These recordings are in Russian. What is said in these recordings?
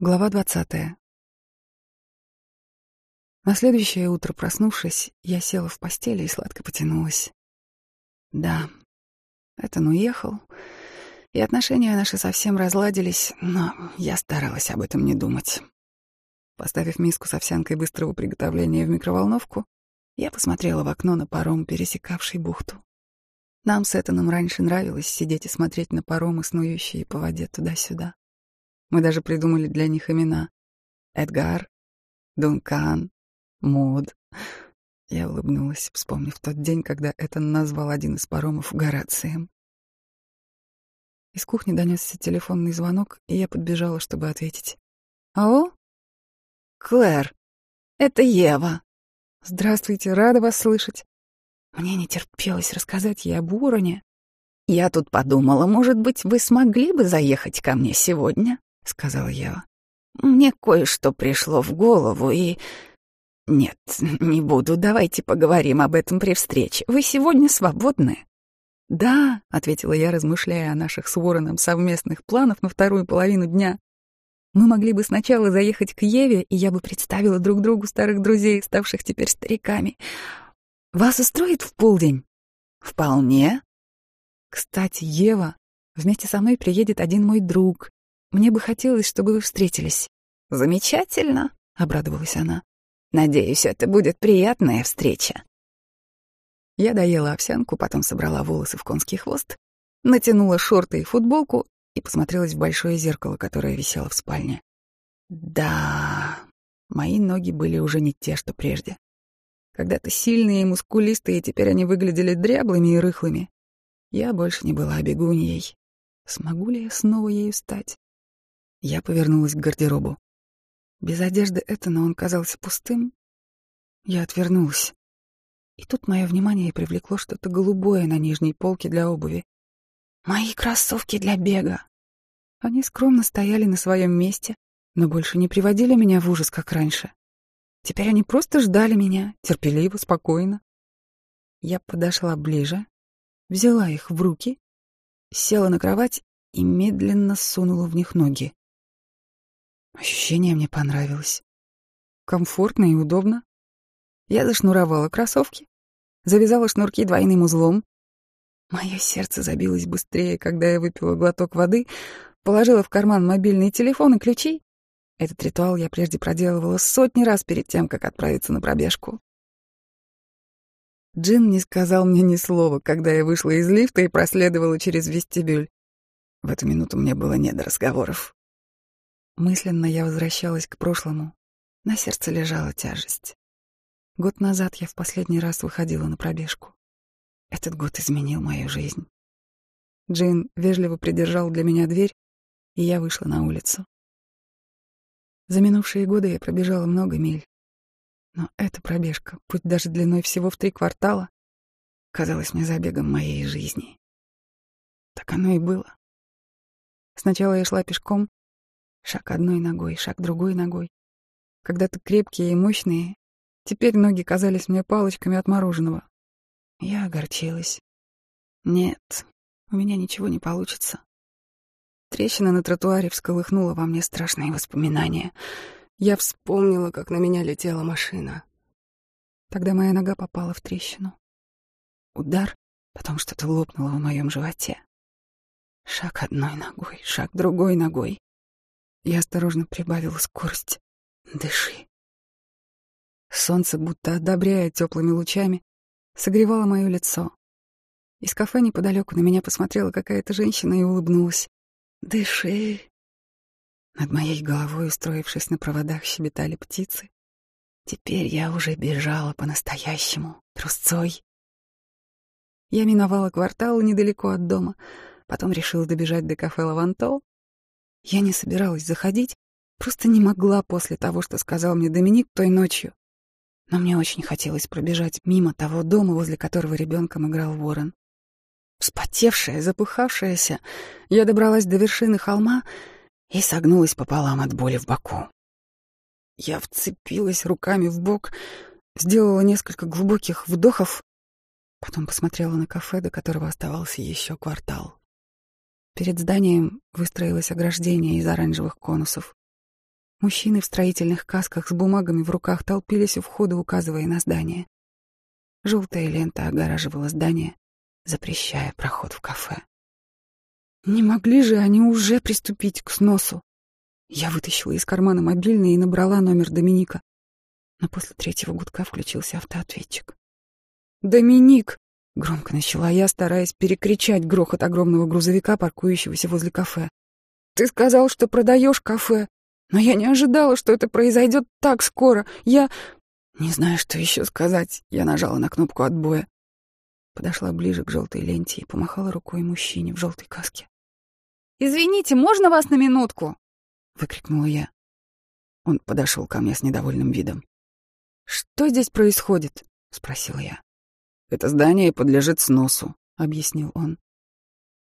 Глава двадцатая. На следующее утро, проснувшись, я села в постели и сладко потянулась. Да, Этон уехал, и отношения наши совсем разладились, но я старалась об этом не думать. Поставив миску с овсянкой быстрого приготовления в микроволновку, я посмотрела в окно на паром, пересекавший бухту. Нам с Этаном раньше нравилось сидеть и смотреть на паромы, снующие по воде туда-сюда. Мы даже придумали для них имена. Эдгар, Дункан, Мод. Я улыбнулась, вспомнив тот день, когда Этан назвал один из паромов Горацием. Из кухни донесся телефонный звонок, и я подбежала, чтобы ответить. «Алло?» «Клэр, это Ева». «Здравствуйте, рада вас слышать». Мне не терпелось рассказать ей об уроне. «Я тут подумала, может быть, вы смогли бы заехать ко мне сегодня?» — сказала Ева. «Мне кое-что пришло в голову, и...» «Нет, не буду. Давайте поговорим об этом при встрече. Вы сегодня свободны?» «Да», — ответила я, размышляя о наших с Вороном совместных планах на вторую половину дня. «Мы могли бы сначала заехать к Еве, и я бы представила друг другу старых друзей, ставших теперь стариками. Вас устроит в полдень?» «Вполне». «Кстати, Ева, вместе со мной приедет один мой друг. Мне бы хотелось, чтобы вы встретились». «Замечательно», — обрадовалась она. «Надеюсь, это будет приятная встреча». Я доела овсянку, потом собрала волосы в конский хвост, натянула шорты и футболку и посмотрелась в большое зеркало, которое висело в спальне. Да, мои ноги были уже не те, что прежде. Когда-то сильные и мускулистые, теперь они выглядели дряблыми и рыхлыми. Я больше не была бегуньей. Смогу ли я снова ею стать? Я повернулась к гардеробу. Без одежды Этана он казался пустым. Я отвернулась. И тут мое внимание привлекло что-то голубое на нижней полке для обуви. Мои кроссовки для бега. Они скромно стояли на своем месте, но больше не приводили меня в ужас, как раньше. Теперь они просто ждали меня, терпеливо, спокойно. Я подошла ближе, взяла их в руки, села на кровать и медленно сунула в них ноги. Ощущение мне понравилось. Комфортно и удобно. Я зашнуровала кроссовки, завязала шнурки двойным узлом. Мое сердце забилось быстрее, когда я выпила глоток воды, положила в карман мобильный телефон и ключи. Этот ритуал я прежде проделывала сотни раз перед тем, как отправиться на пробежку. Джин не сказал мне ни слова, когда я вышла из лифта и проследовала через вестибюль. В эту минуту мне было не до разговоров. Мысленно я возвращалась к прошлому. На сердце лежала тяжесть. Год назад я в последний раз выходила на пробежку. Этот год изменил мою жизнь. Джин вежливо придержал для меня дверь, и я вышла на улицу. За минувшие годы я пробежала много миль. Но эта пробежка, путь даже длиной всего в три квартала, казалась мне забегом моей жизни. Так оно и было. Сначала я шла пешком, Шаг одной ногой, шаг другой ногой. Когда-то крепкие и мощные, теперь ноги казались мне палочками от мороженого. Я огорчилась. Нет, у меня ничего не получится. Трещина на тротуаре всколыхнула во мне страшные воспоминания. Я вспомнила, как на меня летела машина. Тогда моя нога попала в трещину. Удар, потом что-то лопнуло в моем животе. Шаг одной ногой, шаг другой ногой. Я осторожно прибавила скорость. Дыши. Солнце, будто одобряя теплыми лучами, согревало мое лицо. Из кафе неподалеку на меня посмотрела какая-то женщина и улыбнулась. «Дыши!» Над моей головой, устроившись на проводах, щебетали птицы. Теперь я уже бежала по-настоящему, трусцой. Я миновала квартал недалеко от дома, потом решила добежать до кафе «Лаванто», я не собиралась заходить, просто не могла после того, что сказал мне Доминик той ночью. Но мне очень хотелось пробежать мимо того дома, возле которого ребенком играл ворон. Вспотевшая, запыхавшаяся, я добралась до вершины холма и согнулась пополам от боли в боку. Я вцепилась руками в бок, сделала несколько глубоких вдохов, потом посмотрела на кафе, до которого оставался еще квартал. Перед зданием выстроилось ограждение из оранжевых конусов. Мужчины в строительных касках с бумагами в руках толпились у входа, указывая на здание. Желтая лента огораживала здание, запрещая проход в кафе. Не могли же они уже приступить к сносу? Я вытащила из кармана мобильный и набрала номер Доминика. Но после третьего гудка включился автоответчик. «Доминик!» — громко начала я, стараясь перекричать грохот огромного грузовика, паркующегося возле кафе. «Ты сказал, что продаешь кафе. Но я не ожидала, что это произойдет так скоро. Я... Не знаю, что еще сказать. Я нажала на кнопку отбоя. Подошла ближе к желтой ленте и помахала рукой мужчине в желтой каске. «Извините, можно вас на минутку?» — выкрикнула я. Он подошел ко мне с недовольным видом. «Что здесь происходит?» — спросила я. «Это здание подлежит сносу», — объяснил он.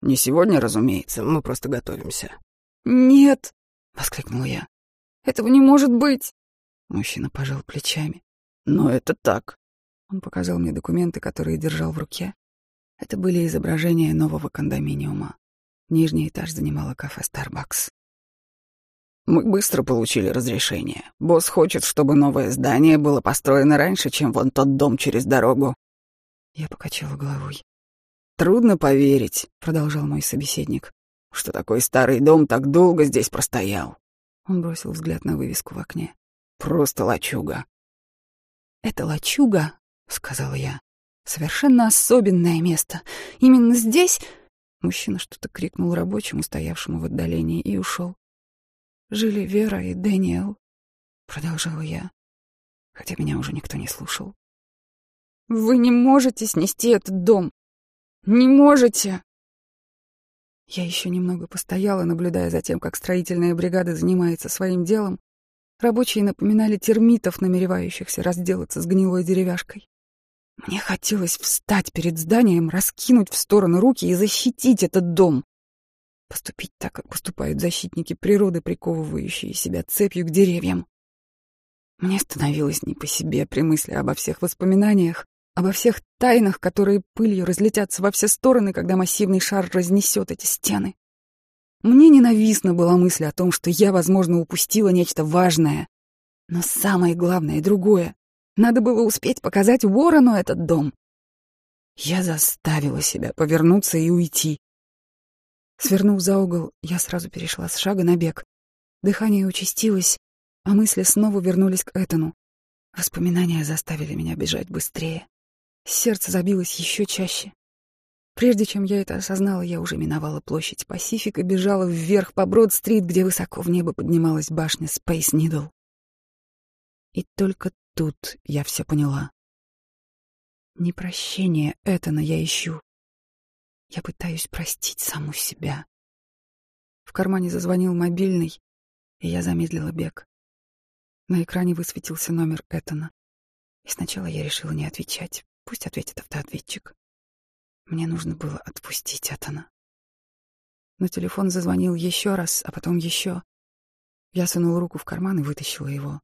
«Не сегодня, разумеется, мы просто готовимся». «Нет!» — воскликнула я. Этого не может быть. Мужчина пожал плечами. Но это так. Он показал мне документы, которые держал в руке. Это были изображения нового кондоминиума. Нижний этаж занимало кафе Starbucks. Мы быстро получили разрешение. Босс хочет, чтобы новое здание было построено раньше, чем вон тот дом через дорогу. Я покачала головой. Трудно поверить, продолжал мой собеседник, что такой старый дом так долго здесь простоял. Он бросил взгляд на вывеску в окне. «Просто лачуга». «Это лачуга», — сказала я. «Совершенно особенное место. Именно здесь...» Мужчина что-то крикнул рабочему, стоявшему в отдалении, и ушел. «Жили Вера и Дэниел», — продолжала я, хотя меня уже никто не слушал. «Вы не можете снести этот дом! Не можете!» Я еще немного постояла, наблюдая за тем, как строительная бригада занимается своим делом. Рабочие напоминали термитов, намеревающихся разделаться с гнилой деревяшкой. Мне хотелось встать перед зданием, раскинуть в стороны руки и защитить этот дом. Поступить так, как поступают защитники природы, приковывающие себя цепью к деревьям. Мне становилось не по себе при мысли обо всех воспоминаниях, обо всех тайнах, которые пылью разлетятся во все стороны, когда массивный шар разнесет эти стены. Мне ненавистна была мысль о том, что я, возможно, упустила нечто важное. Но самое главное — другое. Надо было успеть показать Ворону этот дом. Я заставила себя повернуться и уйти. Свернув за угол, я сразу перешла с шага на бег. Дыхание участилось, а мысли снова вернулись к Этану. Воспоминания заставили меня бежать быстрее. Сердце забилось еще чаще. Прежде чем я это осознала, я уже миновала площадь Пасифик и бежала вверх по Брод-стрит, где высоко в небо поднималась башня Space Needle. И только тут я все поняла. Не прощение Этана я ищу. Я пытаюсь простить саму себя. В кармане зазвонил мобильный, и я замедлила бег. На экране высветился номер Этана. И сначала я решила не отвечать. Пусть ответит автоответчик. Мне нужно было отпустить Атана. Но телефон зазвонил еще раз, а потом еще. Я сунула руку в карман и вытащила его.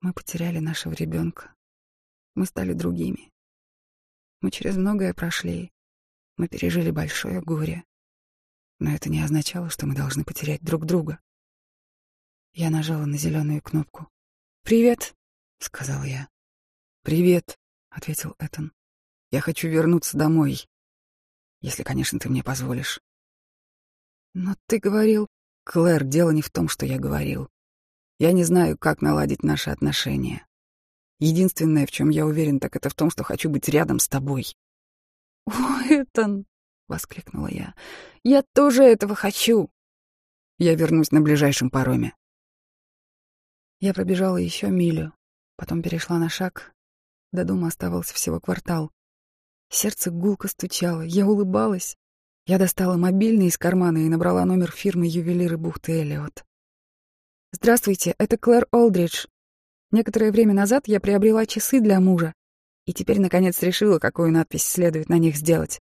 Мы потеряли нашего ребенка. Мы стали другими. Мы через многое прошли. Мы пережили большое горе. Но это не означало, что мы должны потерять друг друга. Я нажала на зеленую кнопку. «Привет», — сказала я. «Привет», ответил Этан. Я хочу вернуться домой. Если, конечно, ты мне позволишь. Но ты говорил... Клэр, дело не в том, что я говорил. Я не знаю, как наладить наши отношения. Единственное, в чем я уверен, так это в том, что хочу быть рядом с тобой. «О, Этан!» — воскликнула я. «Я тоже этого хочу!» Я вернусь на ближайшем пароме. Я пробежала еще милю, потом перешла на шаг до дома оставался всего квартал. Сердце гулко стучало, я улыбалась. Я достала мобильный из кармана и набрала номер фирмы ювелиры бухты Эллиот. «Здравствуйте, это Клэр Олдридж. Некоторое время назад я приобрела часы для мужа и теперь, наконец, решила, какую надпись следует на них сделать.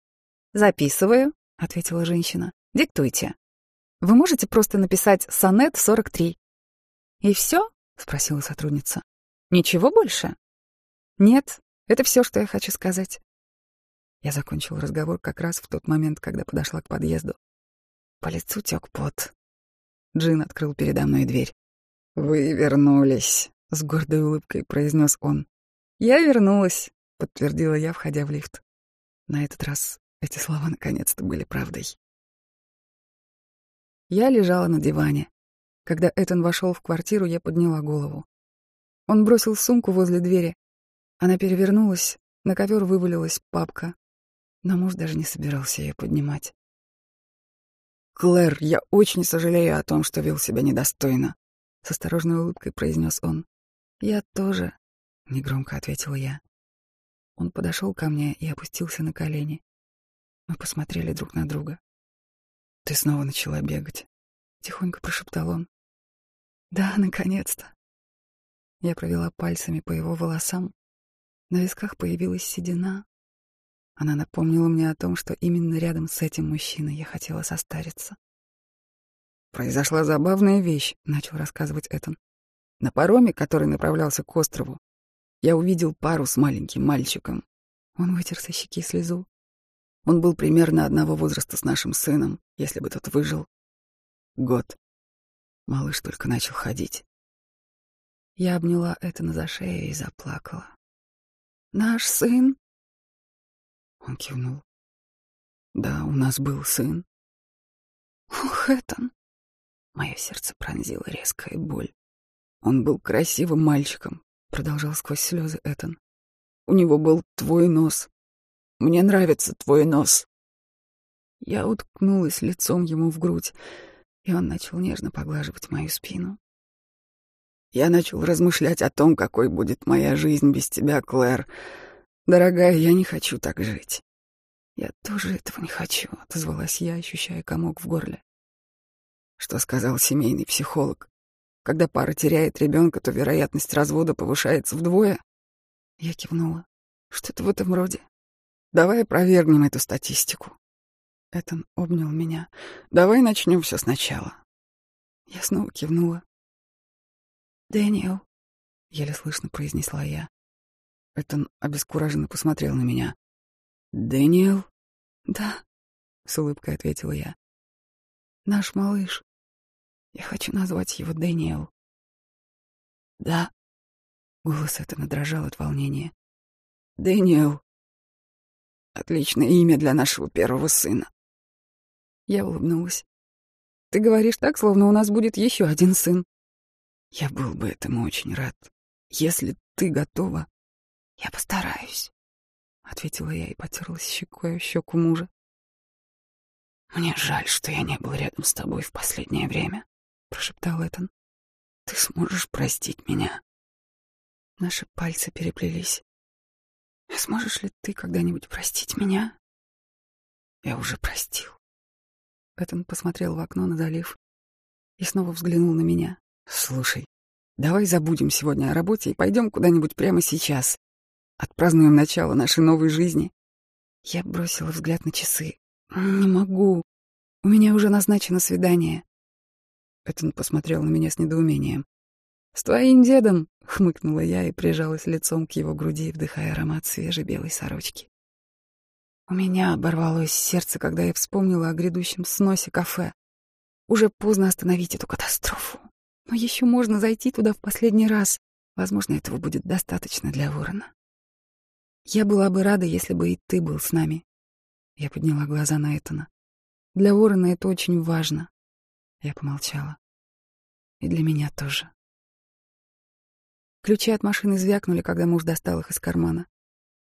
«Записываю», — ответила женщина. «Диктуйте. Вы можете просто написать «Сонет 43». «И все?» — спросила сотрудница. «Ничего больше?» Нет, это все, что я хочу сказать. Я закончил разговор как раз в тот момент, когда подошла к подъезду. По лицу тек пот. Джин открыл передо мной дверь. «Вы вернулись», — с гордой улыбкой произнес он. «Я вернулась», — подтвердила я, входя в лифт. На этот раз эти слова наконец-то были правдой. Я лежала на диване. Когда Этан вошел в квартиру, я подняла голову. Он бросил сумку возле двери. Она перевернулась, на ковер вывалилась папка. Но муж даже не собирался ее поднимать. «Клэр, я очень сожалею о том, что вел себя недостойно», — с осторожной улыбкой произнес он. «Я тоже», — негромко ответила я. Он подошел ко мне и опустился на колени. Мы посмотрели друг на друга. «Ты снова начала бегать», — тихонько прошептал он. «Да, наконец-то». Я провела пальцами по его волосам. На висках появилась седина. Она напомнила мне о том, что именно рядом с этим мужчиной я хотела состариться. «Произошла забавная вещь», — начал рассказывать Этан. «На пароме, который направлялся к острову, я увидел пару с маленьким мальчиком. Он вытер со щеки слезу. Он был примерно одного возраста с нашим сыном, если бы тот выжил. Год. Малыш только начал ходить. Я обняла Этана за шею и заплакала. «Наш сын?» Он кивнул. «Да, у нас был сын». «Ох, Этан!» Мое сердце пронзило резкая боль. «Он был красивым мальчиком», — продолжал сквозь слезы Этан. «У него был твой нос, мне нравится твой нос». Я уткнулась лицом ему в грудь, и он начал нежно поглаживать мою спину. Я начал размышлять о том, какой будет моя жизнь без тебя, Клэр. Дорогая, я не хочу так жить. Я тоже этого не хочу, отозвалась я, ощущая комок в горле. Что сказал семейный психолог? Когда пара теряет ребенка, то вероятность развода повышается вдвое. Я кивнула. Что-то в этом роде. Давай опровергнем эту статистику. Этан обнял меня. Давай начнем все сначала. Я снова кивнула. Дэниел, еле слышно произнесла я. Этан обескураженно посмотрел на меня. Дэниел? Да, с улыбкой ответила я. Наш малыш. Я хочу назвать его Дэниел. Да. Голос Этана дрожал от волнения. Дэниел. Отличное имя для нашего первого сына. Я улыбнулась. Ты говоришь так, словно у нас будет еще один сын. Я был бы этому очень рад. Если ты готова, я постараюсь, ответила я и потерлась щекой о щеку мужа. Мне жаль, что я не был рядом с тобой в последнее время, прошептал Этан. Ты сможешь простить меня? Наши пальцы переплелись. А сможешь ли ты когда-нибудь простить меня? Я уже простил. Этон посмотрел в окно на залив и снова взглянул на меня. Слушай, давай забудем сегодня о работе и пойдем куда-нибудь прямо сейчас. Отпразднуем начало нашей новой жизни. Я бросила взгляд на часы. Не могу. У меня уже назначено свидание. Этон посмотрел на меня с недоумением. «С твоим дедом!» — хмыкнула я и прижалась лицом к его груди, вдыхая аромат свежей белой сорочки. У меня оборвалось сердце, когда я вспомнила о грядущем сносе кафе. Уже поздно остановить эту катастрофу. Но еще можно зайти туда в последний раз. Возможно, этого будет достаточно для Ворона. Я была бы рада, если бы и ты был с нами. Я подняла глаза на Этана. Для Ворона это очень важно. Я помолчала. И для меня тоже. Ключи от машины звякнули, когда муж достал их из кармана.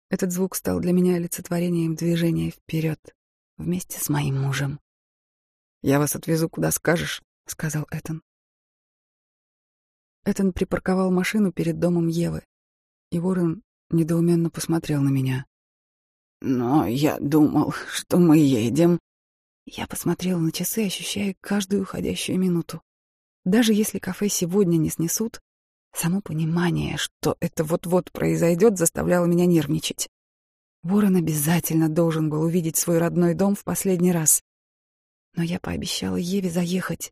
Этот звук стал для меня олицетворением движения вперед вместе с моим мужем. «Я вас отвезу, куда скажешь», — сказал Этан. Этан припарковал машину перед домом Евы, и Ворон недоуменно посмотрел на меня. «Но я думал, что мы едем...» Я посмотрела на часы, ощущая каждую уходящую минуту. Даже если кафе сегодня не снесут, Само понимание, что это вот-вот произойдет, заставляло меня нервничать. Ворон обязательно должен был увидеть свой родной дом в последний раз. Но я пообещала Еве заехать.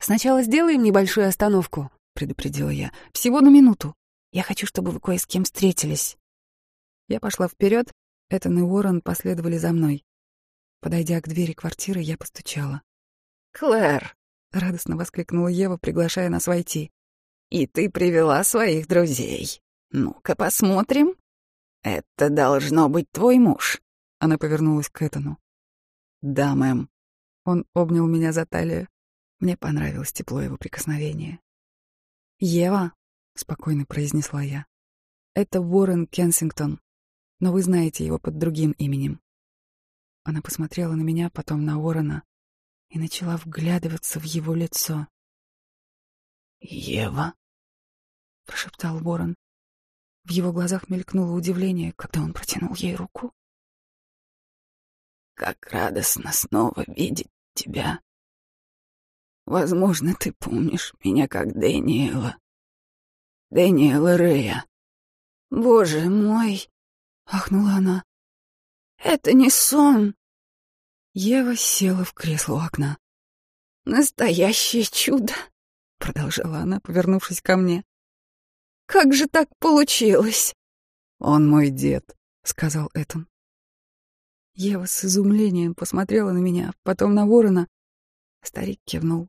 «Сначала сделаем небольшую остановку», — предупредила я. «Всего на минуту. Я хочу, чтобы вы кое с кем встретились». Я пошла вперед, Этан и Уоррен последовали за мной. Подойдя к двери квартиры, я постучала. «Клэр!» — радостно воскликнула Ева, приглашая нас войти. «И ты привела своих друзей. Ну-ка посмотрим. Это должно быть твой муж». Она повернулась к Этану. «Да, мэм». Он обнял меня за талию. Мне понравилось тепло его прикосновения. «Ева», — спокойно произнесла я, — «это Уоррен Кенсингтон, но вы знаете его под другим именем». Она посмотрела на меня, потом на Уоррена и начала вглядываться в его лицо. «Ева?» — прошептал Уоррен. В его глазах мелькнуло удивление, когда он протянул ей руку. «Как радостно снова видеть тебя. Возможно, ты помнишь меня как Дэниела. Дэниела Рея. Боже мой!» — ахнула она. «Это не сон!» Ева села в кресло у окна. «Настоящее чудо!» — продолжала она, повернувшись ко мне. «Как же так получилось?» «Он мой дед», — сказал Этон. Ева с изумлением посмотрела на меня, потом на ворона. Старик кивнул.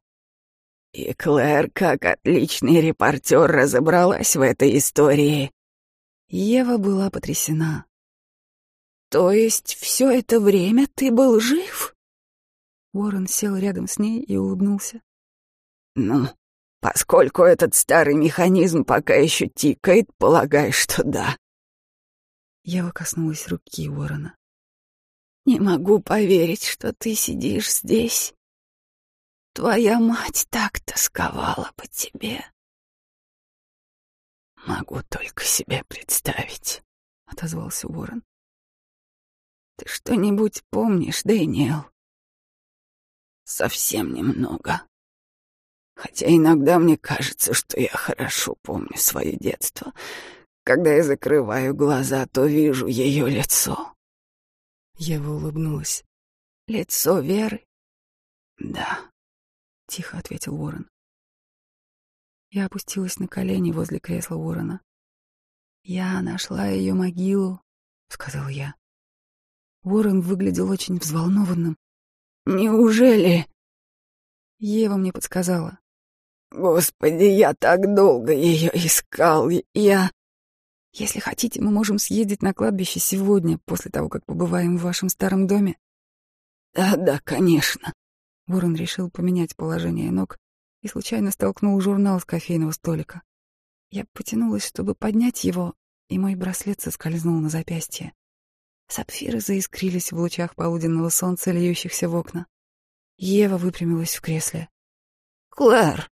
«И Клэр, как отличный репортер, разобралась в этой истории». Ева была потрясена. «То есть все это время ты был жив?» Уоррен сел рядом с ней и улыбнулся. «Ну, поскольку этот старый механизм пока еще тикает, полагаю, что да». Ева коснулась руки Уоррена. «Не могу поверить, что ты сидишь здесь. Твоя мать так тосковала по тебе». «Могу только себе представить», — отозвался Уоррен. Ты что-нибудь помнишь, Дэниел? Совсем немного. Хотя иногда мне кажется, что я хорошо помню свое детство. Когда я закрываю глаза, то вижу ее лицо. Ева улыбнулась. Лицо Веры? Да, тихо ответил Уоррен. Я опустилась на колени возле кресла Уоррена. «Я нашла ее могилу», — сказал я. Уоррен выглядел очень взволнованным. «Неужели?» Ева мне подсказала. «Господи, я так долго ее искал, я...» «Если хотите, мы можем съездить на кладбище сегодня, после того, как побываем в вашем старом доме». «Да-да, конечно». Уоррен решил поменять положение ног и случайно столкнул журнал с кофейного столика. Я потянулась, чтобы поднять его, и мой браслет соскользнул на запястье. Сапфиры заискрились в лучах полуденного солнца, льющихся в окна. Ева выпрямилась в кресле. «Клэр,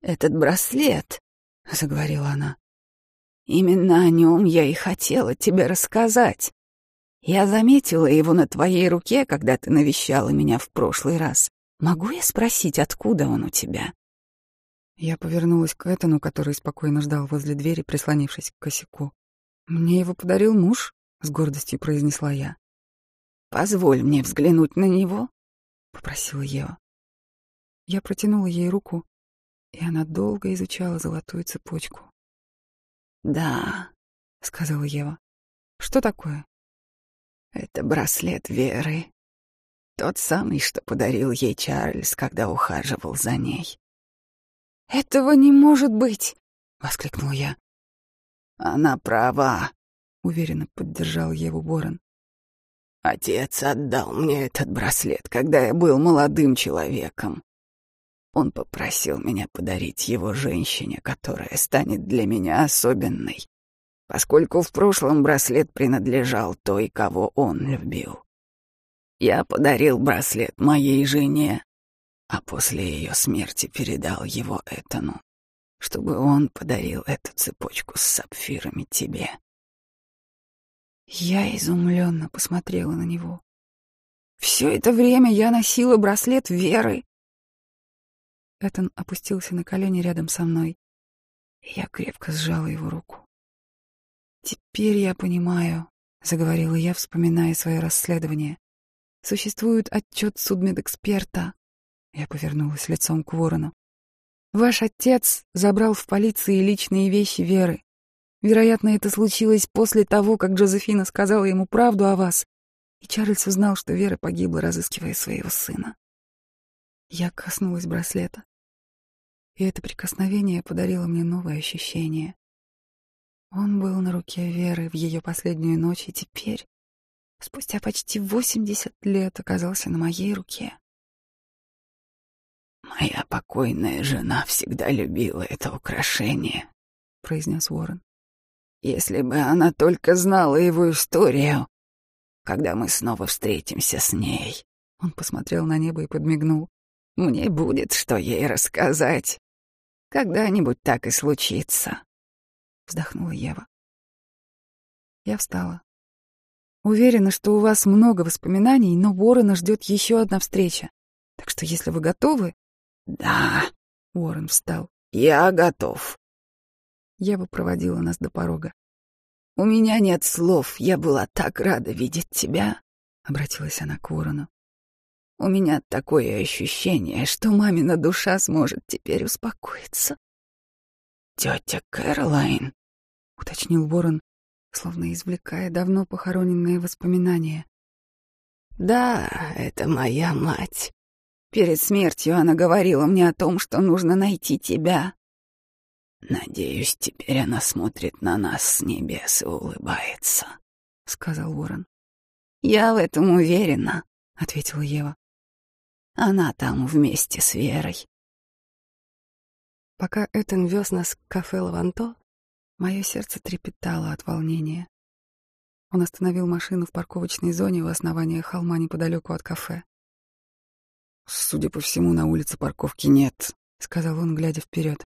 этот браслет», — заговорила она. «Именно о нем я и хотела тебе рассказать. Я заметила его на твоей руке, когда ты навещала меня в прошлый раз. Могу я спросить, откуда он у тебя?» Я повернулась к Этану, который спокойно ждал возле двери, прислонившись к косяку. «Мне его подарил муж», — с гордостью произнесла я. «Позволь мне взглянуть на него», — попросила Ева. Я протянула ей руку, и она долго изучала золотую цепочку. «Да», — сказала Ева. «Что такое?» «Это браслет Веры. Тот самый, что подарил ей Чарльз, когда ухаживал за ней». «Этого не может быть!» — воскликнул я. «Она права», уверенно поддержал Еву Борон. Отец отдал мне этот браслет, когда я был молодым человеком. Он попросил меня подарить его женщине, которая станет для меня особенной, поскольку в прошлом браслет принадлежал той, кого он любил. Я подарил браслет моей жене, а после ее смерти передал его Этану, чтобы он подарил эту цепочку с сапфирами тебе. Я изумленно посмотрела на него. Все это время я носила браслет Веры. Этон опустился на колени рядом со мной. Я крепко сжала его руку. «Теперь я понимаю», — заговорила я, вспоминая свое расследование. «Существует отчет судмедэксперта». Я повернулась лицом к ворону. «Ваш отец забрал в полиции личные вещи Веры. Вероятно, это случилось после того, как Джозефина сказала ему правду о вас, и Чарльз узнал, что Вера погибла, разыскивая своего сына. Я коснулась браслета, и это прикосновение подарило мне новое ощущение. Он был на руке Веры в ее последнюю ночь, и теперь, спустя почти восемьдесят лет, оказался на моей руке. «Моя покойная жена всегда любила это украшение», — произнес Уоррен. «Если бы она только знала его историю, когда мы снова встретимся с ней». Он посмотрел на небо и подмигнул. «Мне будет, что ей рассказать. Когда-нибудь так и случится», — вздохнула Ева. Я встала. Уверена, что у вас много воспоминаний, но Уоррена ждет еще одна встреча. Так что, если вы готовы, «Да», — Уоррен встал. «Я готов». Ева проводила нас до порога. «У меня нет слов. Я была так рада видеть тебя», — обратилась она к Уоррену. «У меня такое ощущение, что мамина душа сможет теперь успокоиться». «Тетя Кэролайн», — уточнил Уоррен, словно извлекая давно похороненные воспоминания. «Да, это моя мать. Перед смертью она говорила мне о том, что нужно найти тебя. Надеюсь, теперь она смотрит на нас с небес и улыбается, сказал Ворон. Я в этом уверена, ответила Ева. Она там вместе с Верой. Пока Этан вез нас к кафе «Лаванто», мое сердце трепетало от волнения. Он остановил машину в парковочной зоне у основания холма неподалеку от кафе. «Судя по всему, на улице парковки нет», — сказал он, глядя вперед.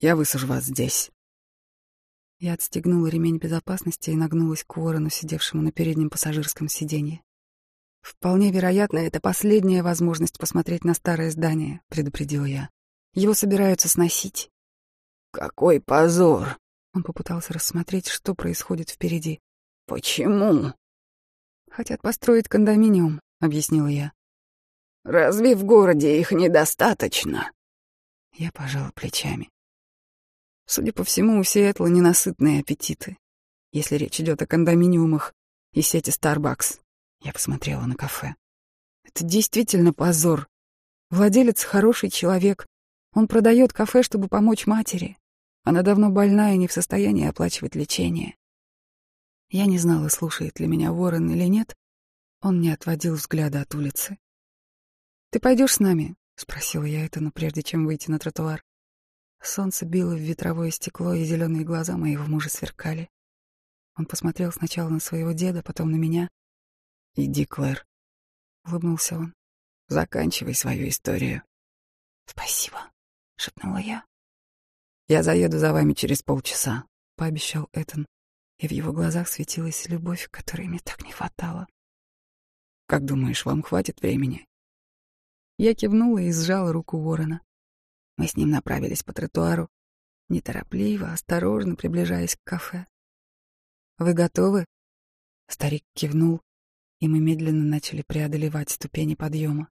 «Я высажу вас здесь». Я отстегнула ремень безопасности и нагнулась к Уоррену, сидевшему на переднем пассажирском сиденье. «Вполне вероятно, это последняя возможность посмотреть на старое здание», — предупредила я. «Его собираются сносить». «Какой позор!» Он попытался рассмотреть, что происходит впереди. «Почему?» «Хотят построить кондоминиум», — объяснила я. Разве в городе их недостаточно? Я пожала плечами. Судя по всему, у Сиэтла ненасытные аппетиты. Если речь идет о кондоминиумах и сети Starbucks. Я посмотрела на кафе. Это действительно позор. Владелец хороший человек. Он продает кафе, чтобы помочь матери. Она давно больна и не в состоянии оплачивать лечение. Я не знала, слушает ли меня Ворон или нет. Он не отводил взгляда от улицы. «Ты пойдешь с нами?» — спросила я это, но прежде чем выйти на тротуар. Солнце било в ветровое стекло, и зеленые глаза моего мужа сверкали. Он посмотрел сначала на своего деда, потом на меня. «Иди, Клэр», — улыбнулся он. «Заканчивай свою историю». «Спасибо», — шепнула я. «Я заеду за вами через полчаса», — пообещал Этан, и в его глазах светилась любовь, которой мне так не хватало. «Как думаешь, вам хватит времени?» Я кивнула и сжала руку Ворона. Мы с ним направились по тротуару, неторопливо, осторожно приближаясь к кафе. «Вы готовы?» Старик кивнул, и мы медленно начали преодолевать ступени подъема,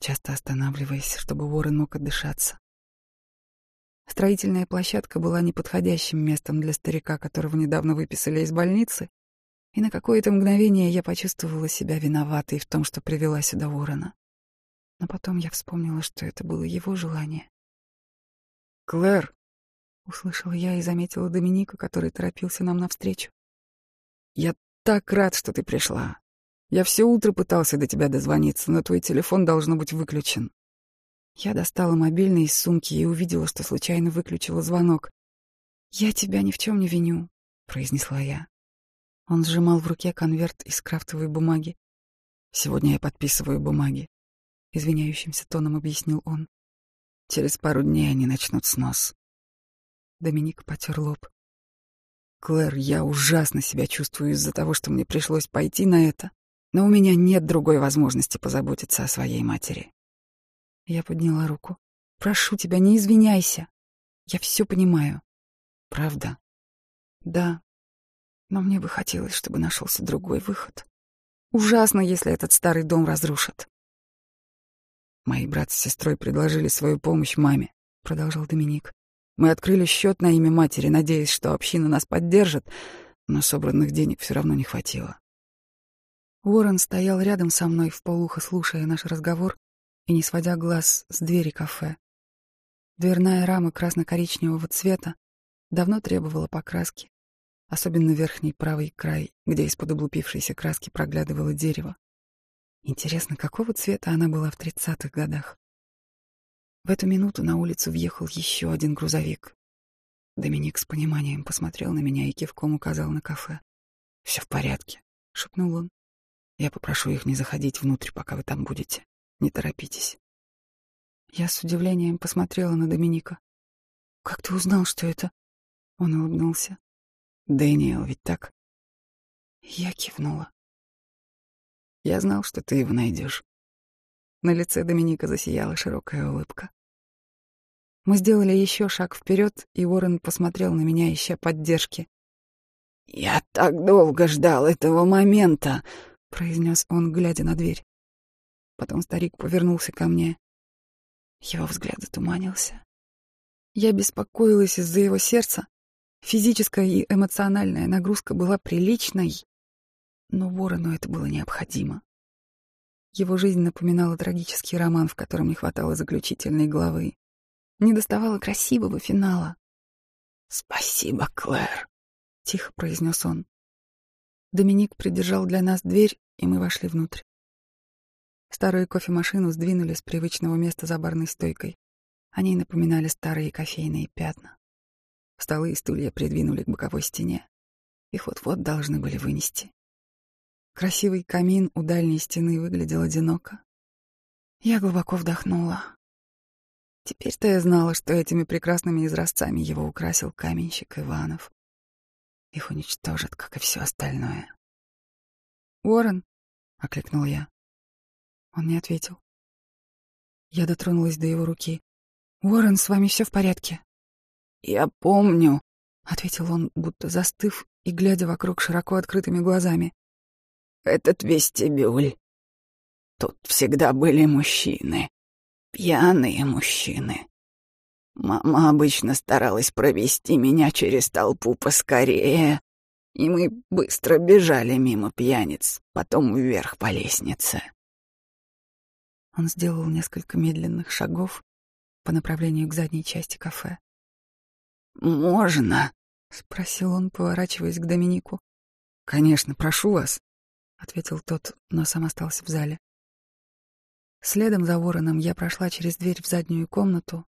часто останавливаясь, чтобы Ворон мог отдышаться. Строительная площадка была неподходящим местом для старика, которого недавно выписали из больницы, и на какое-то мгновение я почувствовала себя виноватой в том, что привела сюда Ворона. Но потом я вспомнила, что это было его желание. «Клэр!» — услышала я и заметила Доминика, который торопился нам навстречу. «Я так рад, что ты пришла. Я все утро пытался до тебя дозвониться, но твой телефон должно быть выключен». Я достала мобильный из сумки и увидела, что случайно выключила звонок. «Я тебя ни в чем не виню», — произнесла я. Он сжимал в руке конверт из крафтовой бумаги. «Сегодня я подписываю бумаги извиняющимся тоном объяснил он. Через пару дней они начнут снос. Доминик потер лоб. Клэр, я ужасно себя чувствую из-за того, что мне пришлось пойти на это, но у меня нет другой возможности позаботиться о своей матери. Я подняла руку. Прошу тебя, не извиняйся. Я все понимаю. Правда? Да. Но мне бы хотелось, чтобы нашелся другой выход. Ужасно, если этот старый дом разрушат. Мои брат с сестрой предложили свою помощь маме, продолжал Доминик. Мы открыли счет на имя матери, надеясь, что община нас поддержит, но собранных денег все равно не хватило. Уоррен стоял рядом со мной, в полухо слушая наш разговор, и не сводя глаз с двери кафе. Дверная рама красно-коричневого цвета давно требовала покраски, особенно верхний правый край, где из-под облупившейся краски проглядывало дерево. Интересно, какого цвета она была в тридцатых годах? В эту минуту на улицу въехал еще один грузовик. Доминик с пониманием посмотрел на меня и кивком указал на кафе. «Все в порядке», — шепнул он. «Я попрошу их не заходить внутрь, пока вы там будете. Не торопитесь». Я с удивлением посмотрела на Доминика. «Как ты узнал, что это?» Он улыбнулся. «Дэниел, ведь так?» Я кивнула. «Я знал, что ты его найдешь. На лице Доминика засияла широкая улыбка. Мы сделали еще шаг вперед, и Уоррен посмотрел на меня, ища поддержки. «Я так долго ждал этого момента», — произнес он, глядя на дверь. Потом старик повернулся ко мне. Его взгляд затуманился. Я беспокоилась из-за его сердца. Физическая и эмоциональная нагрузка была приличной, но Ворону это было необходимо. Его жизнь напоминала трагический роман, в котором не хватало заключительной главы. Не доставало красивого финала. «Спасибо, Клэр», — тихо произнес он. Доминик придержал для нас дверь, и мы вошли внутрь. Старую кофемашину сдвинули с привычного места за барной стойкой. Они напоминали старые кофейные пятна. Столы и стулья придвинули к боковой стене. Их вот-вот должны были вынести. Красивый камин у дальней стены выглядел одиноко. Я глубоко вдохнула. Теперь-то я знала, что этими прекрасными изразцами его украсил каменщик Иванов. Их уничтожат, как и все остальное. «Уоррен?» — окликнул я. Он не ответил. Я дотронулась до его руки. «Уоррен, с вами все в порядке?» «Я помню», — ответил он, будто застыв и глядя вокруг широко открытыми глазами этот вестибюль. Тут всегда были мужчины, пьяные мужчины. Мама обычно старалась провести меня через толпу поскорее, и мы быстро бежали мимо пьяниц, потом вверх по лестнице. Он сделал несколько медленных шагов по направлению к задней части кафе. «Можно?» — спросил он, поворачиваясь к Доминику. «Конечно, прошу вас», ответил тот, но сам остался в зале. Следом за вороном я прошла через дверь в заднюю комнату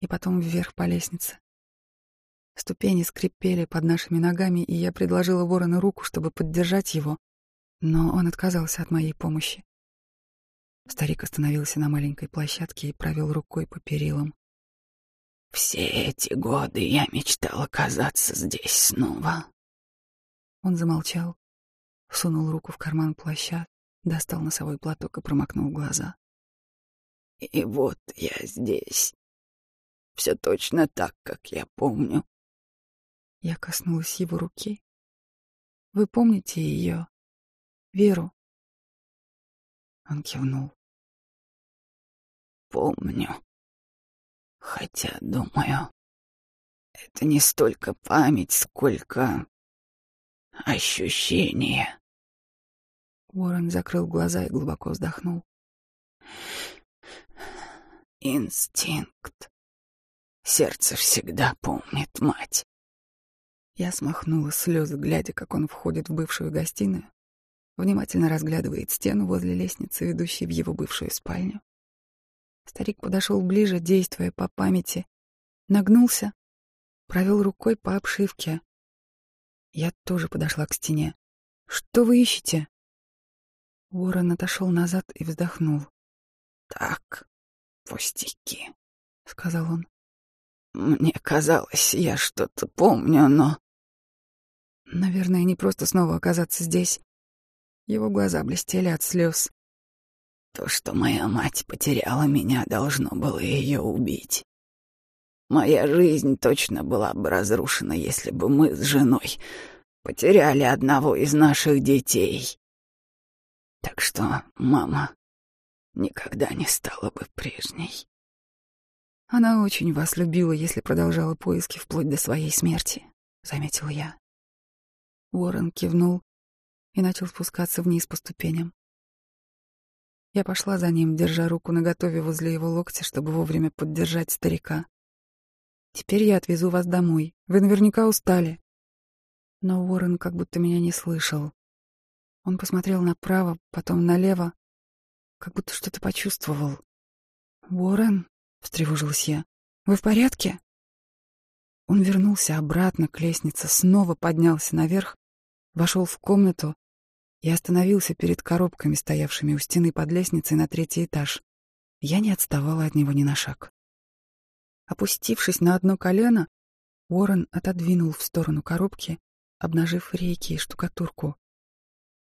и потом вверх по лестнице. Ступени скрипели под нашими ногами, и я предложила ворону руку, чтобы поддержать его, но он отказался от моей помощи. Старик остановился на маленькой площадке и провел рукой по перилам. «Все эти годы я мечтал оказаться здесь снова». Он замолчал, Сунул руку в карман плаща, достал носовой платок и промокнул глаза. И вот я здесь. Все точно так, как я помню. Я коснулась его руки. Вы помните ее? Веру? Он кивнул. Помню. Хотя, думаю, это не столько память, сколько ощущение. Уоррен закрыл глаза и глубоко вздохнул. Инстинкт. Сердце всегда помнит мать. Я смахнула слезы, глядя, как он входит в бывшую гостиную, внимательно разглядывает стену возле лестницы, ведущей в его бывшую спальню. Старик подошел ближе, действуя по памяти, нагнулся, провел рукой по обшивке, я тоже подошла к стене. «Что вы ищете?» Уоррен отошел назад и вздохнул. «Так, пустяки», — сказал он. «Мне казалось, я что-то помню, но...» Наверное, не просто снова оказаться здесь. Его глаза блестели от слез. То, что моя мать потеряла меня, должно было ее убить. Моя жизнь точно была бы разрушена, если бы мы с женой потеряли одного из наших детей. Так что мама никогда не стала бы прежней. Она очень вас любила, если продолжала поиски вплоть до своей смерти, заметил я. Уоррен кивнул и начал спускаться вниз по ступеням. Я пошла за ним, держа руку наготове возле его локтя, чтобы вовремя поддержать старика. «Теперь я отвезу вас домой. Вы наверняка устали». Но Уоррен как будто меня не слышал. Он посмотрел направо, потом налево, как будто что-то почувствовал. «Уоррен?» — встревожилась я. «Вы в порядке?» Он вернулся обратно к лестнице, снова поднялся наверх, вошел в комнату и остановился перед коробками, стоявшими у стены под лестницей на третий этаж. Я не отставала от него ни на шаг. Опустившись на одно колено, Уоррен отодвинул в сторону коробки, обнажив рейки и штукатурку.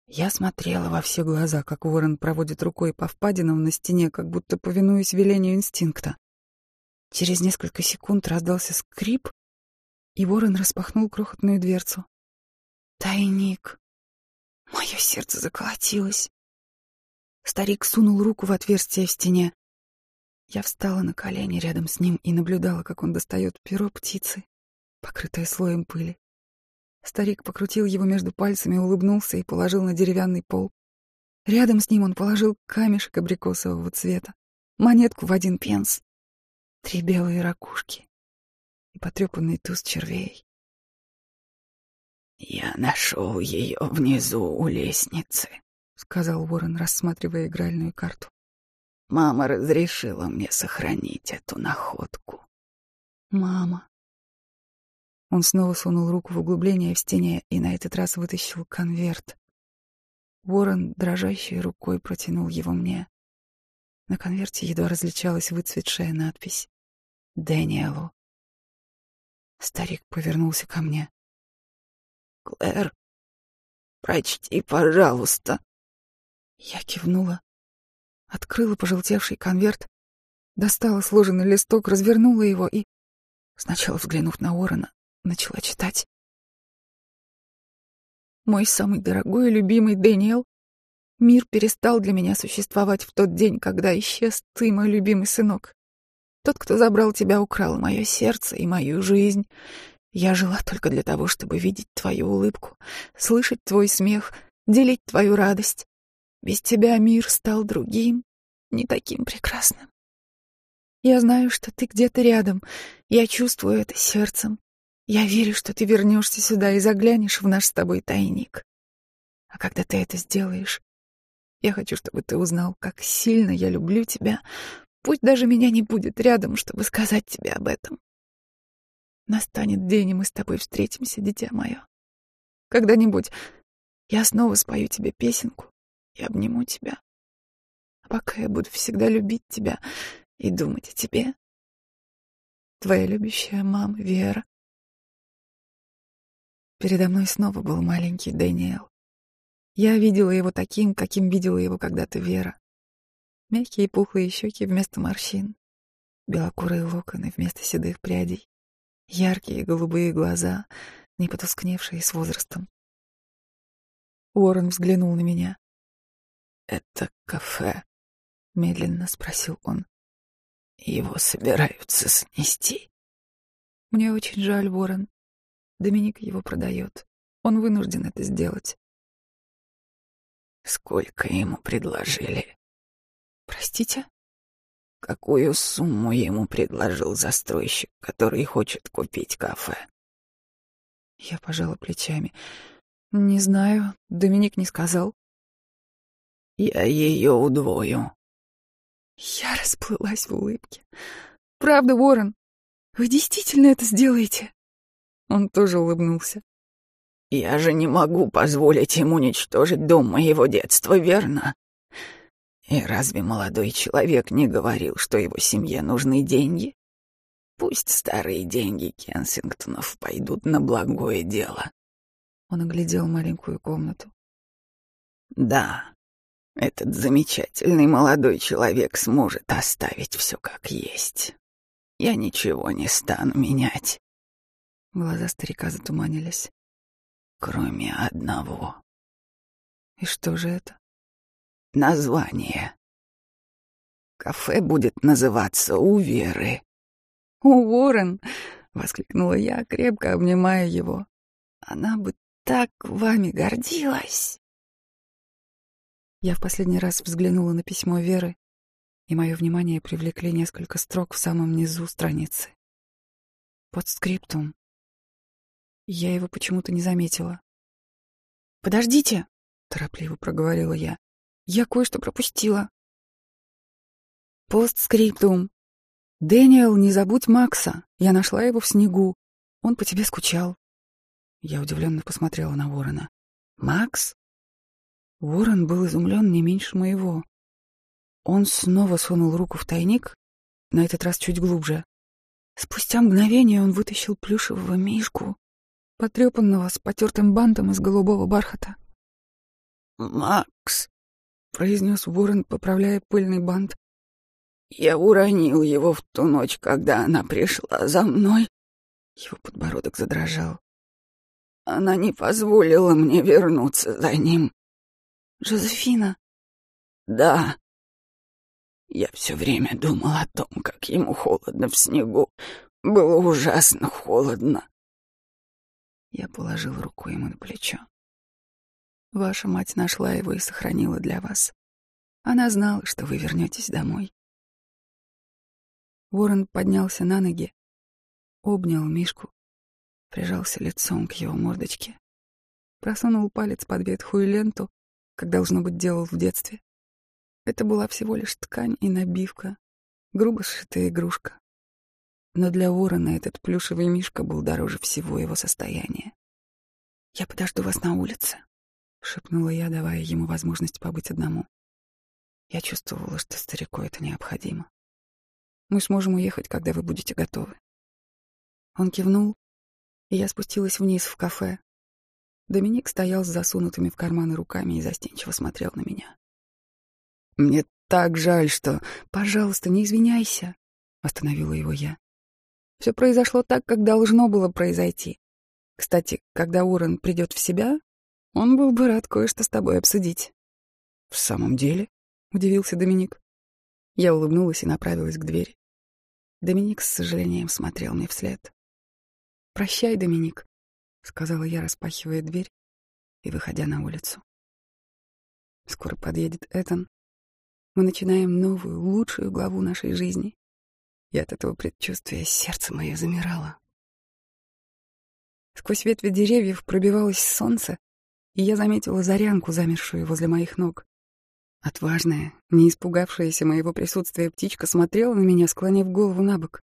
Я смотрела во все глаза, как Уоррен проводит рукой по впадинам на стене, как будто повинуясь велению инстинкта. Через несколько секунд раздался скрип, и Уоррен распахнул крохотную дверцу. Тайник. Мое сердце заколотилось. Старик сунул руку в отверстие в стене. Я встала на колени рядом с ним и наблюдала, как он достает перо птицы, покрытое слоем пыли. Старик покрутил его между пальцами, улыбнулся и положил на деревянный пол. Рядом с ним он положил камешек абрикосового цвета, монетку в один пенс, три белые ракушки и потрепанный туз червей. «Я нашел ее внизу у лестницы», — сказал Уоррен, рассматривая игральную карту. «Мама разрешила мне сохранить эту находку». «Мама». Он снова сунул руку в углубление в стене и на этот раз вытащил конверт. Уоррен дрожащей рукой протянул его мне. На конверте едва различалась выцветшая надпись «Дэниелу». Старик повернулся ко мне. Клэр, прочти, пожалуйста. Я кивнула, открыла пожелтевший конверт, достала сложенный листок, развернула его и, сначала взглянув на Уоррена, начала читать. Мой самый дорогой и любимый Дэниел, мир перестал для меня существовать в тот день, когда исчез ты, мой любимый сынок. Тот, кто забрал тебя, украл мое сердце и мою жизнь, я жила только для того, чтобы видеть твою улыбку, слышать твой смех, делить твою радость. Без тебя мир стал другим, не таким прекрасным. Я знаю, что ты где-то рядом. Я чувствую это сердцем. Я верю, что ты вернешься сюда и заглянешь в наш с тобой тайник. А когда ты это сделаешь, я хочу, чтобы ты узнал, как сильно я люблю тебя. Пусть даже меня не будет рядом, чтобы сказать тебе об этом. Настанет день, и мы с тобой встретимся, дитя мое. Когда-нибудь я снова спою тебе песенку и обниму тебя. А пока я буду всегда любить тебя и думать о тебе. Твоя любящая мама Вера. Передо мной снова был маленький Дэниел. Я видела его таким, каким видела его когда-то Вера. Мягкие пухлые щеки вместо морщин, белокурые локоны вместо седых прядей. Яркие голубые глаза, не потускневшие с возрастом. Уоррен взглянул на меня. «Это кафе?» — медленно спросил он. «Его собираются снести». «Мне очень жаль, Уоррен. Доминик его продает. Он вынужден это сделать». «Сколько ему предложили?» «Простите?» Какую сумму ему предложил застройщик, который хочет купить кафе? Я пожала плечами. Не знаю, Доминик не сказал. Я ее удвою. Я расплылась в улыбке. Правда, Уоррен, вы действительно это сделаете? Он тоже улыбнулся. Я же не могу позволить ему уничтожить дом моего детства, верно? И разве молодой человек не говорил, что его семье нужны деньги? Пусть старые деньги Кенсингтонов пойдут на благое дело. Он оглядел маленькую комнату. Да, этот замечательный молодой человек сможет оставить все как есть. Я ничего не стану менять. Глаза старика затуманились. Кроме одного. И что же это? Название. Кафе будет называться «У Веры». «У Уоррен!» — воскликнула я, крепко обнимая его. «Она бы так вами гордилась!» Я в последний раз взглянула на письмо Веры, и мое внимание привлекли несколько строк в самом низу страницы. Под скриптум. Я его почему-то не заметила. «Подождите!» — торопливо проговорила я. «Я кое-что пропустила». «Постскриптум. Дэниел, не забудь Макса. Я нашла его в снегу. Он по тебе скучал». Я удивленно посмотрела на Ворона. «Макс?» Ворон был изумлен не меньше моего. Он снова сунул руку в тайник, на этот раз чуть глубже. Спустя мгновение он вытащил плюшевого мишку, потрепанного с потертым бантом из голубого бархата. «Макс», — произнес Ворон, поправляя пыльный бант, — «я уронил его в ту ночь, когда она пришла за мной». Его подбородок задрожал. Она не позволила мне вернуться за ним. «Жозефина?» «Да». Я все время думал о том, как ему холодно в снегу. Было ужасно холодно. Я положил руку ему на плечо. Ваша мать нашла его и сохранила для вас. Она знала, что вы вернетесь домой. Ворон поднялся на ноги, обнял Мишку, прижался лицом к его мордочке, просунул палец под ветхую ленту, как, должно быть, делал в детстве. Это была всего лишь ткань и набивка, грубо сшитая игрушка. Но для ворона этот плюшевый мишка был дороже всего его состояния. «Я подожду вас на улице», — шепнула я, давая ему возможность побыть одному. Я чувствовала, что старику это необходимо. Мы сможем уехать, когда вы будете готовы. Он кивнул, и я спустилась вниз в кафе. Доминик стоял с засунутыми в карманы руками и застенчиво смотрел на меня. «Мне так жаль, что...» «Пожалуйста, не извиняйся», — остановила его я. Все произошло так, как должно было произойти. Кстати, когда Уран придет в себя, он был бы рад кое-что с тобой обсудить. В самом деле? удивился Доминик. Я улыбнулась и направилась к двери. Доминик с сожалением смотрел мне вслед. «Прощай, Доминик», — сказала я, распахивая дверь и выходя на улицу. Скоро подъедет Этан. Мы начинаем новую, лучшую главу нашей жизни и от этого предчувствия сердце мое замирало. Сквозь ветви деревьев пробивалось солнце, и я заметила зарянку, замершую возле моих ног. Отважная, не испугавшаяся моего присутствия птичка смотрела на меня, склонив голову на бок.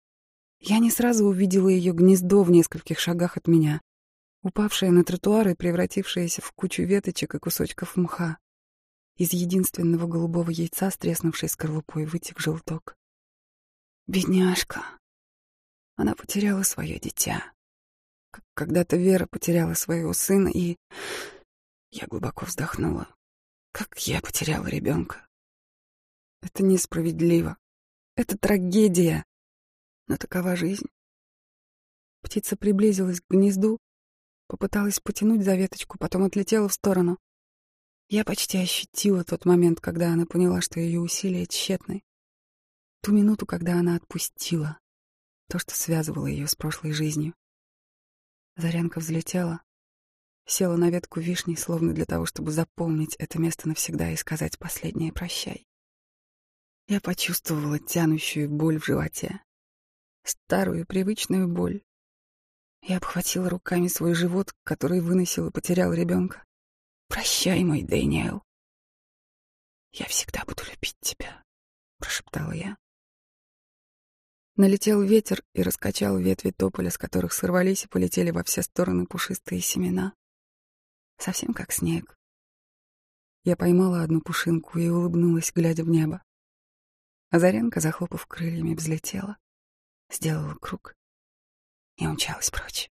Я не сразу увидела ее гнездо в нескольких шагах от меня, упавшее на тротуар и превратившееся в кучу веточек и кусочков мха. Из единственного голубого яйца с треснувшей скорлупой вытек желток. Бедняжка. Она потеряла свое дитя. Как когда-то Вера потеряла своего сына, и... Я глубоко вздохнула. Как я потеряла ребенка. Это несправедливо. Это трагедия. Но такова жизнь. Птица приблизилась к гнезду, попыталась потянуть за веточку, потом отлетела в сторону. Я почти ощутила тот момент, когда она поняла, что ее усилия тщетны. Ту минуту, когда она отпустила то, что связывало ее с прошлой жизнью. Зарянка взлетела, села на ветку вишни, словно для того, чтобы заполнить это место навсегда и сказать последнее «прощай». Я почувствовала тянущую боль в животе, старую привычную боль. Я обхватила руками свой живот, который выносил и потерял ребенка. «Прощай, мой Дэниел. Я всегда буду любить тебя», — прошептала я. Налетел ветер и раскачал ветви тополя, с которых сорвались и полетели во все стороны пушистые семена. Совсем как снег. Я поймала одну пушинку и улыбнулась, глядя в небо. Озаренка, захлопав крыльями, взлетела, сделала круг и умчалась прочь.